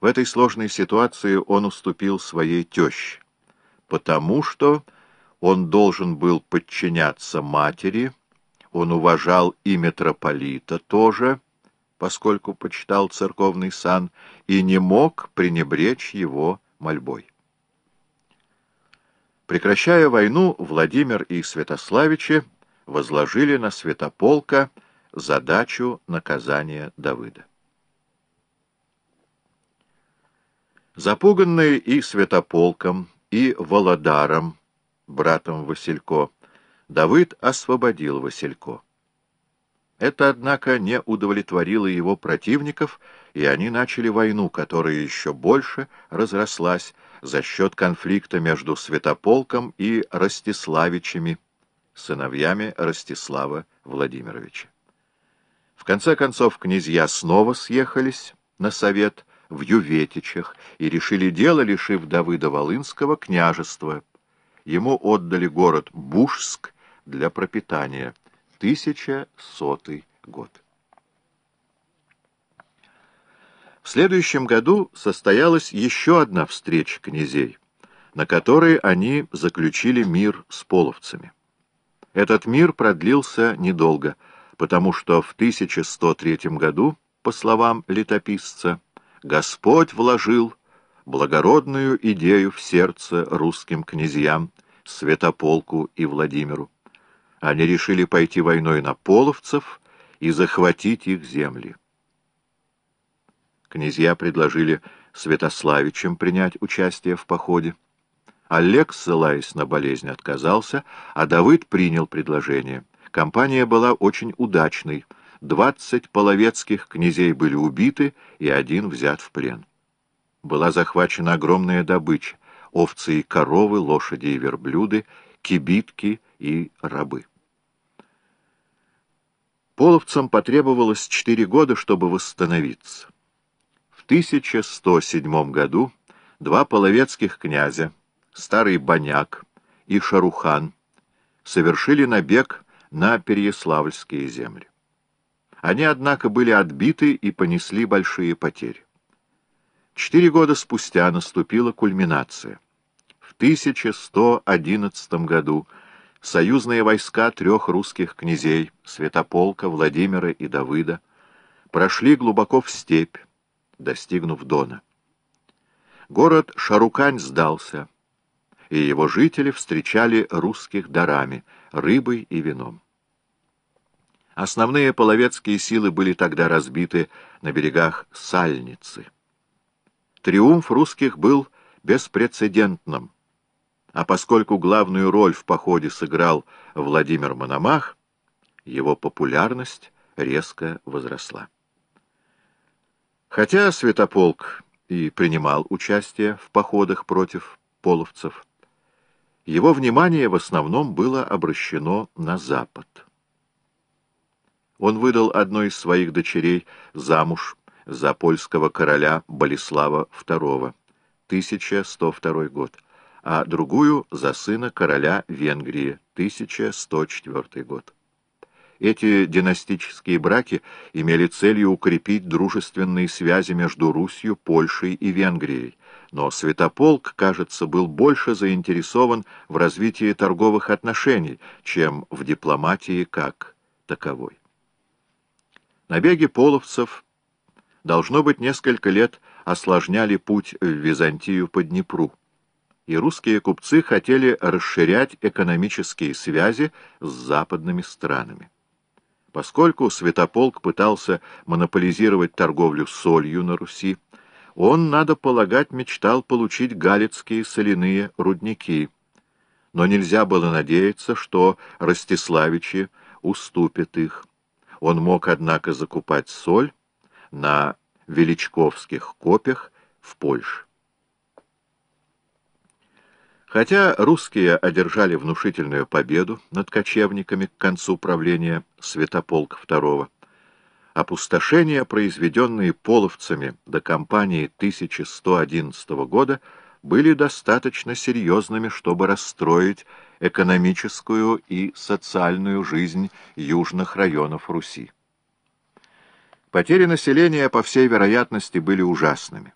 В этой сложной ситуации он уступил своей теще, потому что он должен был подчиняться матери, он уважал и митрополита тоже, поскольку почитал церковный сан, и не мог пренебречь его мольбой. Прекращая войну, Владимир и Святославичи возложили на Святополка задачу наказания Давыда. Запуганный и Святополком, и Володаром, братом Василько, Давыд освободил Василько. Это, однако, не удовлетворило его противников, и они начали войну, которая еще больше разрослась за счет конфликта между Святополком и Ростиславичами, сыновьями Ростислава Владимировича. В конце концов князья снова съехались на совет в Юветичах и решили дело, лишив Давыда Волынского княжества. Ему отдали город Бушск для пропитания. 1100 год. В следующем году состоялась еще одна встреча князей, на которой они заключили мир с половцами. Этот мир продлился недолго, потому что в 1103 году, по словам летописца, Господь вложил благородную идею в сердце русским князьям, Святополку и Владимиру. Они решили пойти войной на половцев и захватить их земли. Князья предложили Святославичам принять участие в походе. Олег, ссылаясь на болезнь, отказался, а Давыд принял предложение. Компания была очень удачной. Двадцать половецких князей были убиты и один взят в плен. Была захвачена огромная добыча — овцы и коровы, лошади и верблюды, кибитки и рабы. Половцам потребовалось четыре года, чтобы восстановиться. В 1107 году два половецких князя, старый Баняк и Шарухан, совершили набег на Переяславльские земли. Они, однако, были отбиты и понесли большие потери. Четыре года спустя наступила кульминация. В 1111 году союзные войска трех русских князей, Святополка, Владимира и Давыда, прошли глубоко в степь, достигнув Дона. Город Шарукань сдался, и его жители встречали русских дарами, рыбой и вином. Основные половецкие силы были тогда разбиты на берегах Сальницы. Триумф русских был беспрецедентным, а поскольку главную роль в походе сыграл Владимир Мономах, его популярность резко возросла. Хотя Святополк и принимал участие в походах против половцев, его внимание в основном было обращено на запад. Он выдал одной из своих дочерей замуж за польского короля Болеслава II, 1102 год, а другую за сына короля Венгрии, 1104 год. Эти династические браки имели целью укрепить дружественные связи между Русью, Польшей и Венгрией, но Святополк, кажется, был больше заинтересован в развитии торговых отношений, чем в дипломатии как таковой. Набеги половцев, должно быть, несколько лет осложняли путь в Византию по Днепру и русские купцы хотели расширять экономические связи с западными странами. Поскольку Святополк пытался монополизировать торговлю солью на Руси, он, надо полагать, мечтал получить галицкие соляные рудники. Но нельзя было надеяться, что Ростиславичи уступят их. Он мог, однако, закупать соль на Величковских копях в Польше. Хотя русские одержали внушительную победу над кочевниками к концу правления Святополка II, опустошения, произведенные половцами до кампании 1111 года, были достаточно серьезными, чтобы расстроить экономическую и социальную жизнь южных районов Руси. Потери населения, по всей вероятности, были ужасными.